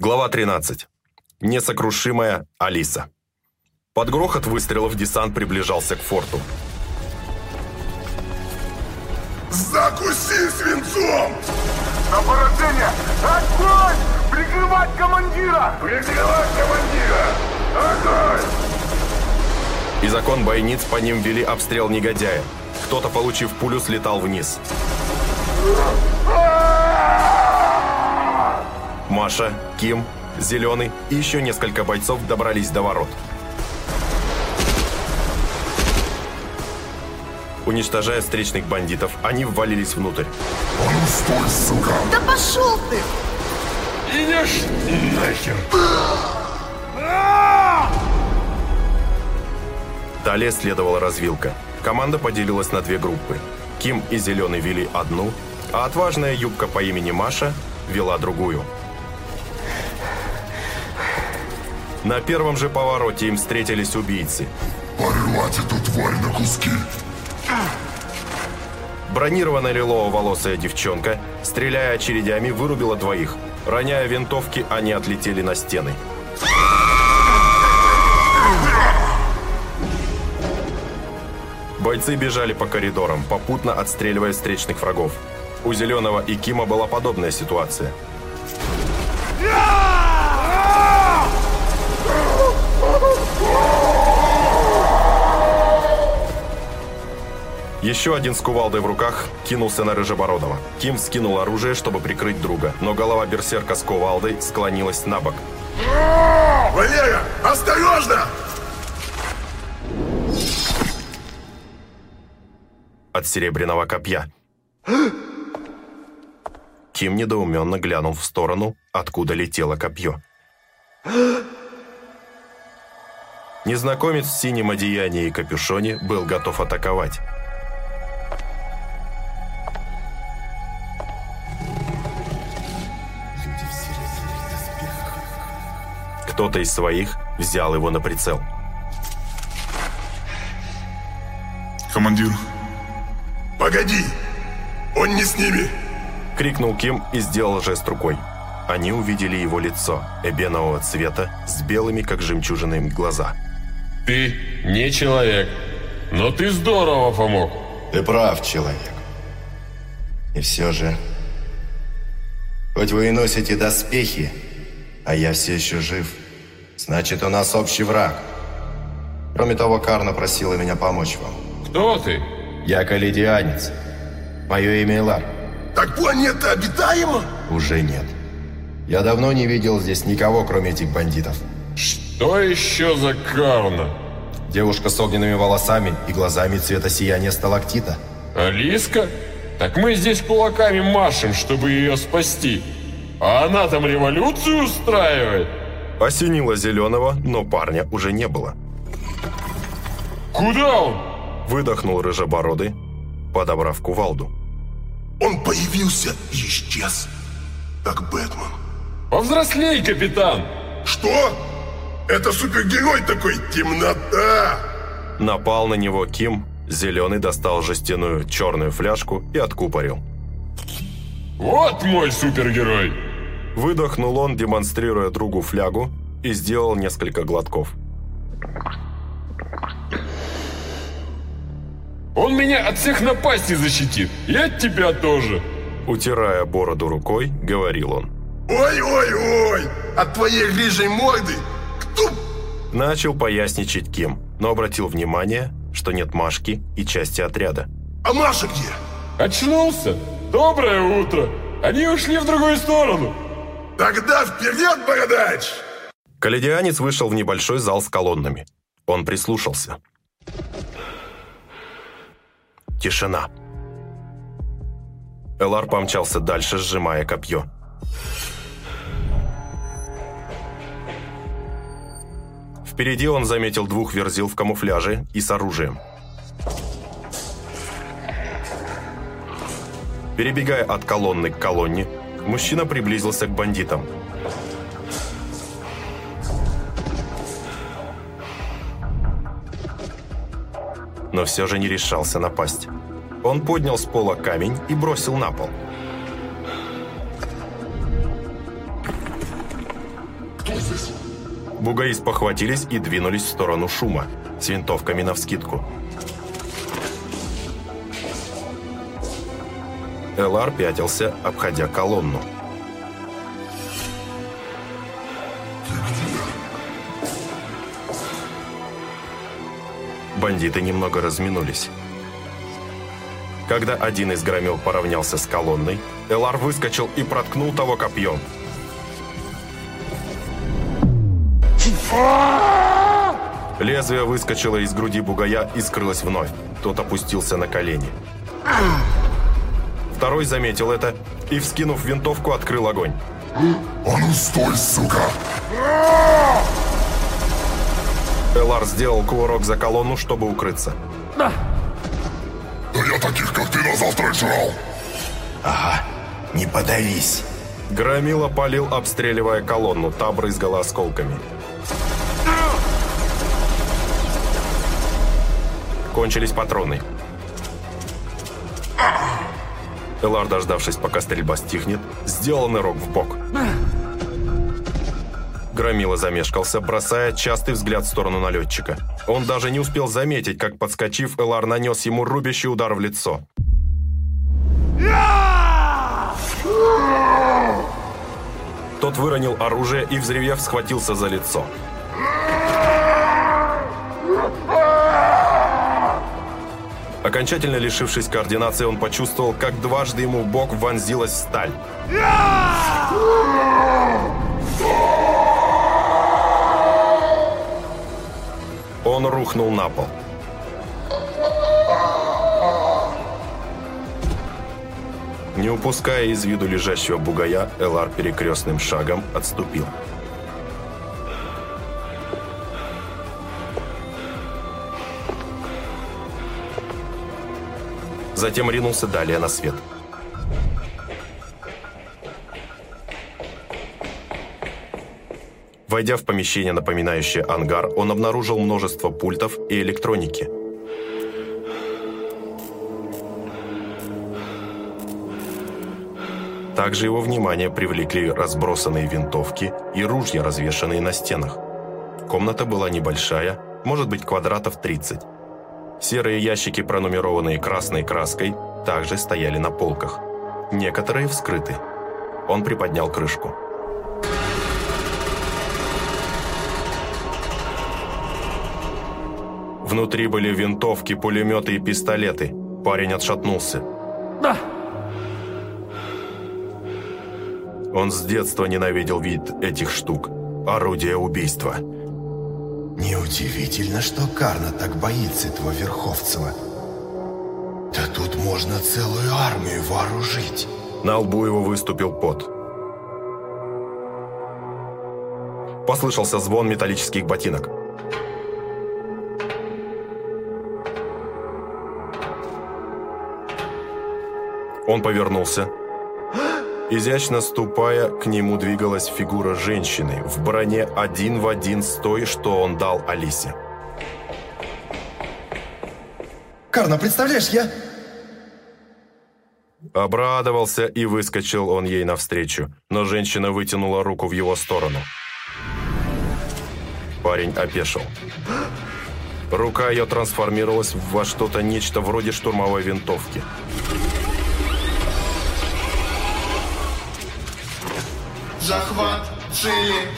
Глава 13. Несокрушимая Алиса. Под грохот выстрелов десант приближался к форту. Закуси свинцом! На поражение! Огонь! Прикрывать командира! Прикрывать командира! Огонь! Из окон бойниц по ним вели обстрел негодяя. Кто-то, получив пулю, слетал вниз. Маша, Ким, Зеленый и еще несколько бойцов добрались до ворот. Уничтожая встречных бандитов, они ввалились внутрь. А ну стой, сука! Да пошел ты! Идешь нахер! Далее следовала развилка. Команда поделилась на две группы. Ким и Зеленый вели одну, а отважная юбка по имени Маша вела другую. На первом же повороте им встретились убийцы. Порвать эту тварь на куски! Бронированная лилово-волосая девчонка, стреляя очередями, вырубила двоих. Роняя винтовки, они отлетели на стены. Бойцы бежали по коридорам, попутно отстреливая встречных врагов. У Зеленого и Кима была подобная ситуация. Еще один с кувалдой в руках кинулся на Рыжебородова. Ким скинул оружие, чтобы прикрыть друга, но голова берсерка с кувалдой склонилась на бок. Валера, осторожно! от серебряного копья. Ким недоуменно глянул в сторону, откуда летело копье. Незнакомец в синем одеянии и капюшоне был готов атаковать. Кто-то из своих взял его на прицел. Командир. Погоди! Он не с ними! Крикнул Ким и сделал жест рукой. Они увидели его лицо, эбенового цвета, с белыми, как жемчужины, глаза. Ты не человек, но ты здорово помог. Ты прав, человек. И все же, хоть вы и носите доспехи, а я все еще жив, значит, у нас общий враг. Кроме того, Карна просила меня помочь вам. Кто ты? Я каледианец. Мое имя Элар. Так планета обитаема? Уже нет. Я давно не видел здесь никого, кроме этих бандитов. Что еще за карна? Девушка с огненными волосами и глазами цвета сияния сталактита. Алиска? Так мы здесь кулаками машем, чтобы ее спасти. А она там революцию устраивает? Осенило зеленого, но парня уже не было. Куда он? Выдохнул рыжебородый, подобрав кувалду. Он появился и исчез. Как Бэтмен. Повзрослей, капитан! Что? Это супергерой такой темнота! Напал на него Ким, зеленый достал жестяную черную фляжку и откупорил. Вот мой супергерой! Выдохнул он, демонстрируя другу флягу, и сделал несколько глотков. Он меня от всех напастей защитит. И от тебя тоже. Утирая бороду рукой, говорил он. Ой-ой-ой! От твоей рыжей морды! Кто? Начал поясничать Ким, но обратил внимание, что нет Машки и части отряда. А Маша где? Очнулся? Доброе утро. Они ушли в другую сторону. Тогда вперед, бородач! Каледианец вышел в небольшой зал с колоннами. Он прислушался. Тишина. Элар помчался дальше, сжимая копье. Впереди он заметил двух верзил в камуфляже и с оружием. Перебегая от колонны к колонне, мужчина приблизился к бандитам. Но все же не решался напасть. Он поднял с пола камень и бросил на пол. Бугаи спохватились и двинулись в сторону шума, с винтовками навскидку. Элар пятился, обходя колонну. Бандиты немного разминулись. Когда один из громил поравнялся с колонной, Элар выскочил и проткнул того копьем. Лезвие выскочило из груди бугая и скрылось вновь. Тот опустился на колени. Второй заметил это и, вскинув винтовку, открыл огонь. А ну стой, сука! Элар сделал кувырок за колонну, чтобы укрыться. Да я таких, как ты, на завтрак жрал! Ага, не подавись. Громила палил, обстреливая колонну, та брызгала осколками. Кончились патроны. Элар, дождавшись, пока стрельба стихнет, сделал нырок в бок. Громила замешкался, бросая частый взгляд в сторону налетчика. Он даже не успел заметить, как, подскочив, Элар нанес ему рубящий удар в лицо. Тот выронил оружие и, взревев, схватился за лицо. Окончательно лишившись координации, он почувствовал, как дважды ему в бок вонзилась сталь. Он рухнул на пол. Не упуская из виду лежащего бугая, Элар перекрестным шагом отступил. Затем ринулся далее на свет. Войдя в помещение, напоминающее ангар, он обнаружил множество пультов и электроники. Также его внимание привлекли разбросанные винтовки и ружья, развешанные на стенах. Комната была небольшая, может быть квадратов 30. Серые ящики, пронумерованные красной краской, также стояли на полках. Некоторые вскрыты. Он приподнял крышку. Внутри были винтовки, пулеметы и пистолеты. Парень отшатнулся. Да. Он с детства ненавидел вид этих штук. Орудие убийства. Неудивительно, что Карна так боится этого Верховцева. Да тут можно целую армию вооружить. На лбу его выступил пот. Послышался звон металлических ботинок. Он повернулся. Изящно ступая, к нему двигалась фигура женщины в броне один в один с той, что он дал Алисе. Карна, представляешь, я... Обрадовался и выскочил он ей навстречу, но женщина вытянула руку в его сторону. Парень опешил. Рука ее трансформировалась во что-то нечто вроде штурмовой винтовки. Захват цели.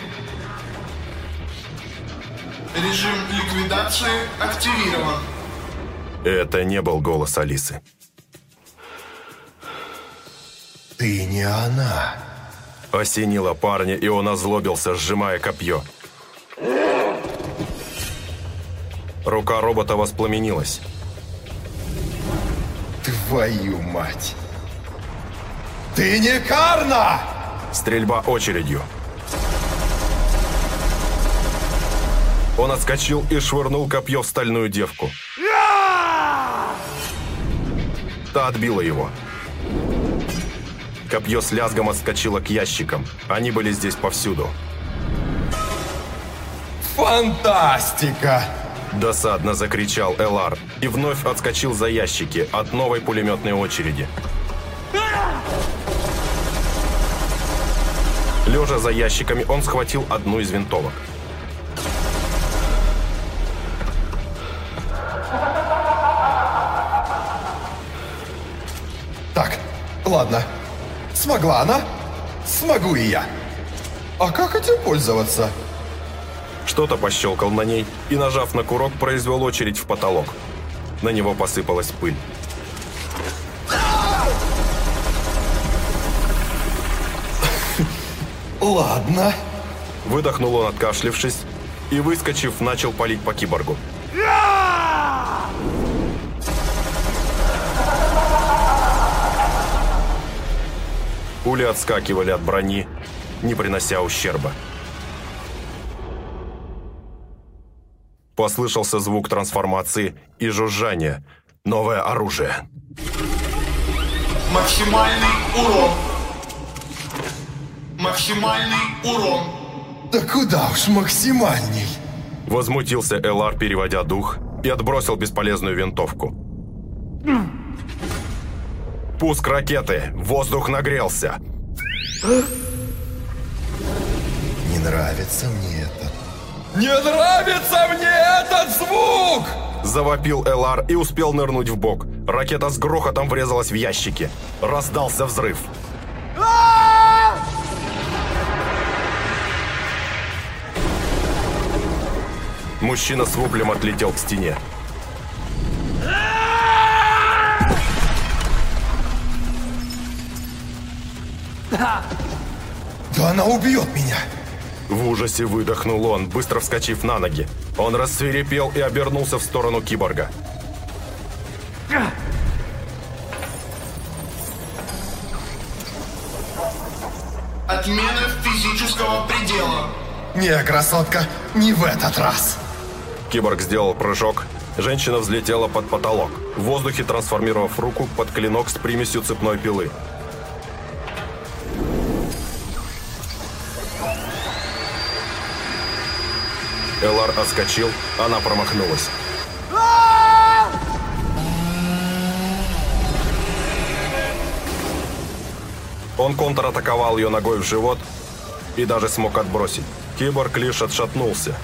Режим ликвидации активирован. Это не был голос Алисы. Ты не она. Осенило парня, и он озлобился, сжимая копье. Рука робота воспламенилась. Твою мать! Ты не Карна! Стрельба очередью. Он отскочил и швырнул копье в стальную девку. Та отбила его. Копье с лязгом отскочило к ящикам. Они были здесь повсюду. Фантастика! Досадно закричал Элар и вновь отскочил за ящики от новой пулеметной очереди. Лежа за ящиками, он схватил одну из винтовок. Так, ладно. Смогла она, смогу и я. А как этим пользоваться? Что-то пощелкал на ней и, нажав на курок, произвел очередь в потолок. На него посыпалась пыль. Ладно. Выдохнул он, откашлившись, и, выскочив, начал палить по киборгу. Пули отскакивали от брони, не принося ущерба. Послышался звук трансформации и жужжания. Новое оружие. Максимальный урон. Максимальный урон. Да куда уж максимальней. Возмутился Элар, переводя дух, и отбросил бесполезную винтовку. Пуск ракеты. Воздух нагрелся. Не нравится мне это. Не нравится мне этот звук! Завопил Элар и успел нырнуть в бок. Ракета с грохотом врезалась в ящики. Раздался взрыв. Мужчина с воплем отлетел к стене. Да она убьет меня. В ужасе выдохнул он, быстро вскочив на ноги. Он рассверепел и обернулся в сторону киборга. Отмена физического предела. Не, красотка, не в этот раз. Киборг сделал прыжок. Женщина взлетела под потолок, в воздухе трансформировав руку под клинок с примесью цепной пилы. Элар отскочил, она промахнулась. Он контратаковал ее ногой в живот и даже смог отбросить. Киборг лишь отшатнулся.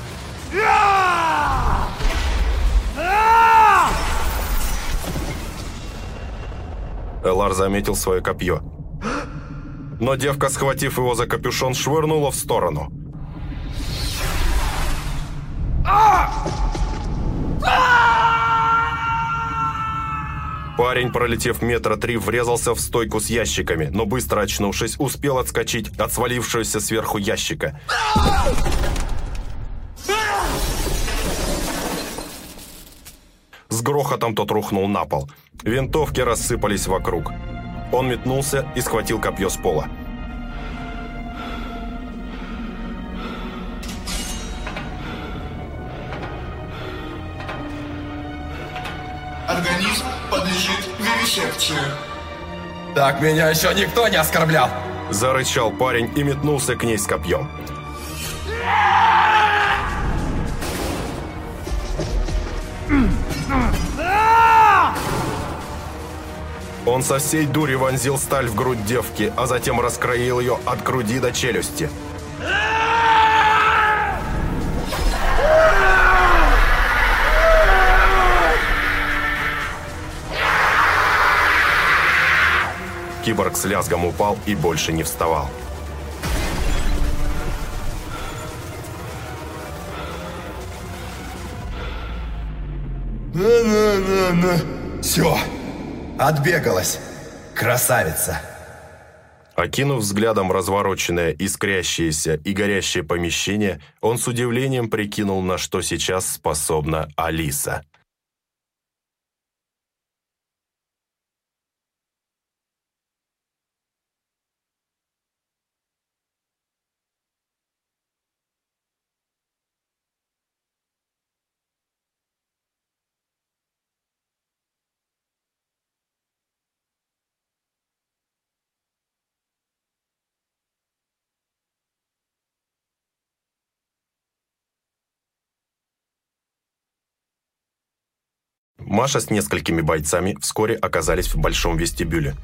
Элар заметил свое копье. Но девка, схватив его за капюшон, швырнула в сторону. Парень, пролетев метра три, врезался в стойку с ящиками, но быстро очнувшись, успел отскочить от свалившегося сверху ящика. Грохотом тот рухнул на пол. Винтовки рассыпались вокруг. Он метнулся и схватил копье с пола. Организм подлежит вивисекции. Так меня еще никто не оскорблял. Зарычал парень и метнулся к ней с копьем. Он со всей дури вонзил сталь в грудь девки, а затем раскроил ее от груди до челюсти. Киборг с лязгом упал и больше не вставал. На-на-на-на. Все. Отбегалась. Красавица. Окинув взглядом развороченное, искрящееся и горящее помещение, он с удивлением прикинул, на что сейчас способна Алиса. Маша с несколькими бойцами вскоре оказались в большом вестибюле.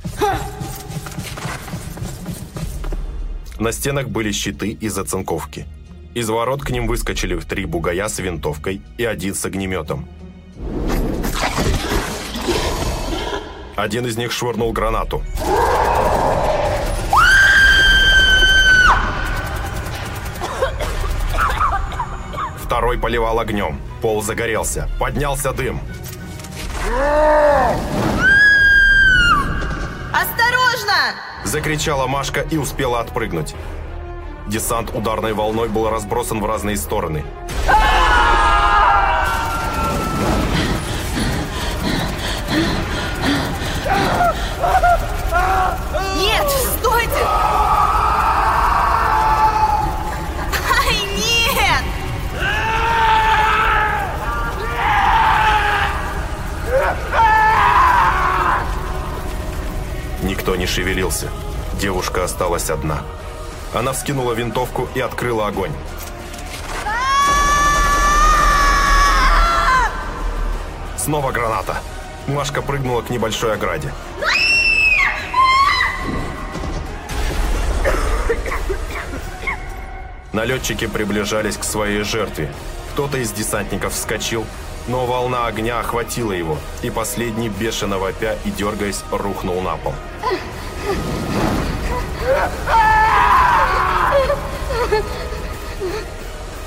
На стенах были щиты из оцинковки. Из ворот к ним выскочили три бугая с винтовкой и один с огнеметом. Один из них швырнул гранату. Второй поливал огнем. Пол загорелся. Поднялся дым. Осторожно! Закричала Машка и успела отпрыгнуть. Десант ударной волной был разбросан в разные стороны. Шевелился. Девушка осталась одна. Она вскинула винтовку и открыла огонь. Снова граната. Машка прыгнула к небольшой ограде. Налетчики приближались к своей жертве. Кто-то из десантников вскочил, но волна огня охватила его, и последний, бешено вопя и дергаясь, рухнул на пол.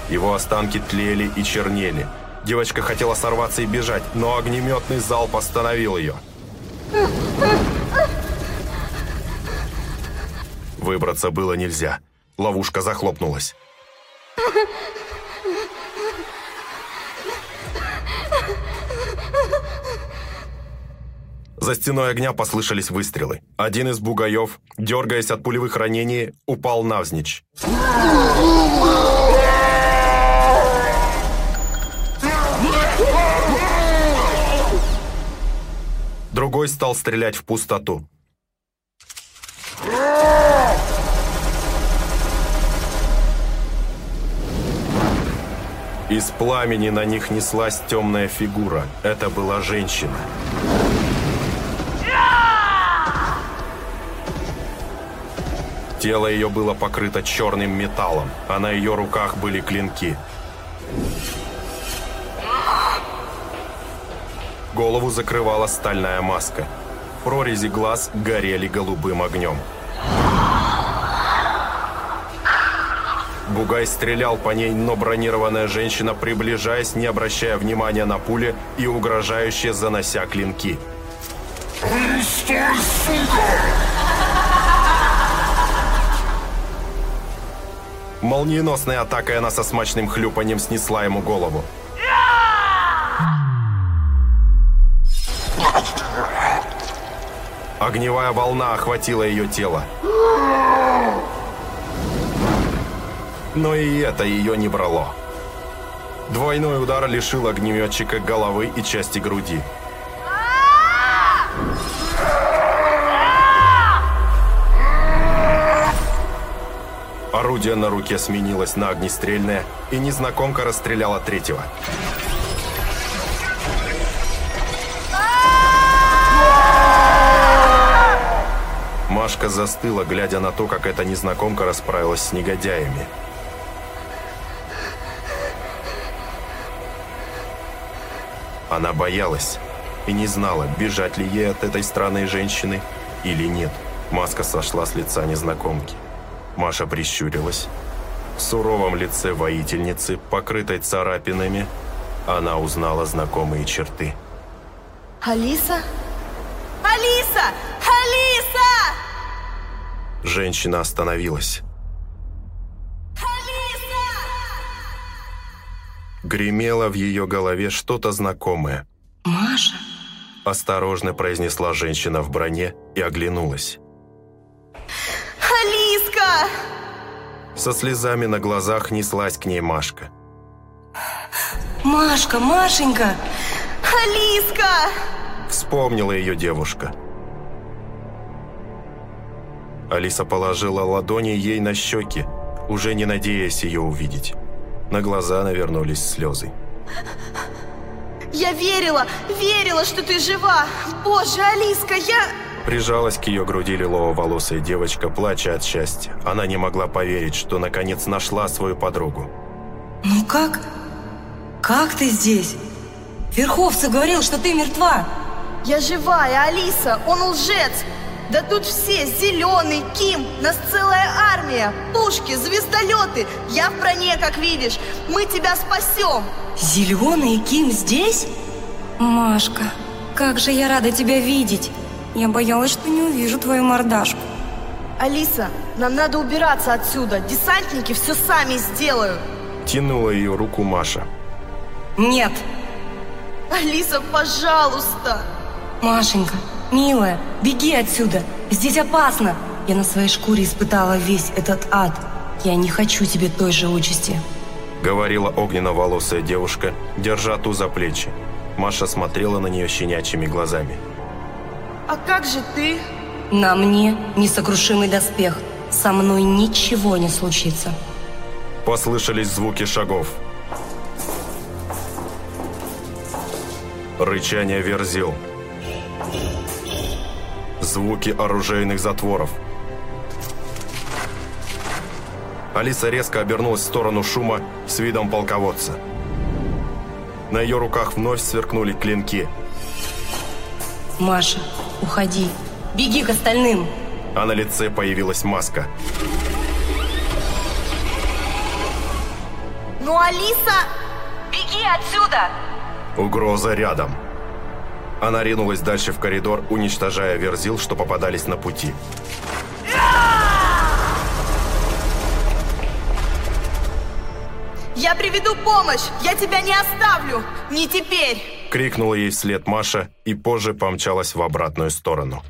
Его останки тлели и чернели. Девочка хотела сорваться и бежать, но огнеметный залп остановил ее. Выбраться было нельзя. Ловушка захлопнулась. За стеной огня послышались выстрелы. Один из бугаев, дергаясь от пулевых ранений, упал навзничь. Другой стал стрелять в пустоту. Из пламени на них неслась темная фигура. Это была женщина. Тело ее было покрыто черным металлом, а на ее руках были клинки. Голову закрывала стальная маска. Прорези глаз горели голубым огнем. Бугай стрелял по ней, но бронированная женщина, приближаясь, не обращая внимания на пули и угрожающе занося клинки. Стой, сука! Молниеносной атакой она со смачным хлюпанием снесла ему голову. Огневая волна охватила ее тело. Но и это ее не брало. Двойной удар лишил огнеметчика головы и части груди. Орудие на руке сменилось на огнестрельное, и незнакомка расстреляла третьего. Машка застыла, глядя на то, как эта незнакомка расправилась с негодяями. Она боялась и не знала, бежать ли ей от этой странной женщины или нет. Маска сошла с лица незнакомки. Маша прищурилась. В суровом лице воительницы, покрытой царапинами, она узнала знакомые черты. Алиса? Алиса! Алиса! Женщина остановилась. Алиса! Гремело в ее голове что-то знакомое. Маша? Осторожно произнесла женщина в броне и оглянулась. Со слезами на глазах неслась к ней Машка. Машка, Машенька! Алиска! Вспомнила ее девушка. Алиса положила ладони ей на щеки, уже не надеясь ее увидеть. На глаза навернулись слезы. Я верила, верила, что ты жива! Боже, Алиска, я... Прижалась к ее груди лилово-волосая девочка, плача от счастья. Она не могла поверить, что наконец нашла свою подругу. Ну как? Как ты здесь? Верховцев говорил, что ты мертва. Я живая, Алиса, он лжец! Да тут все, Зеленый, Ким, нас целая армия, пушки, звездолеты. Я в броне, как видишь. Мы тебя спасем. Зеленый Ким здесь? Машка, как же я рада тебя видеть. Я боялась, что не увижу твою мордашку. Алиса, нам надо убираться отсюда. Десантники все сами сделают. Тянула ее руку Маша. Нет. Алиса, пожалуйста. Машенька, милая, беги отсюда. Здесь опасно. Я на своей шкуре испытала весь этот ад. Я не хочу тебе той же участи. Говорила огненно-волосая девушка, держа ту за плечи. Маша смотрела на нее щенячьими глазами. А как же ты? На мне несокрушимый доспех. Со мной ничего не случится. Послышались звуки шагов. Рычание верзил. Звуки оружейных затворов. Алиса резко обернулась в сторону шума с видом полководца. На ее руках вновь сверкнули клинки. Маша, уходи. Беги к остальным. А на лице появилась маска. Ну, Алиса... Беги отсюда! Угроза рядом. Она ринулась дальше в коридор, уничтожая верзил, что попадались на пути. Я приведу помощь! Я тебя не оставлю! Не теперь! Крикнула ей вслед Маша и позже помчалась в обратную сторону.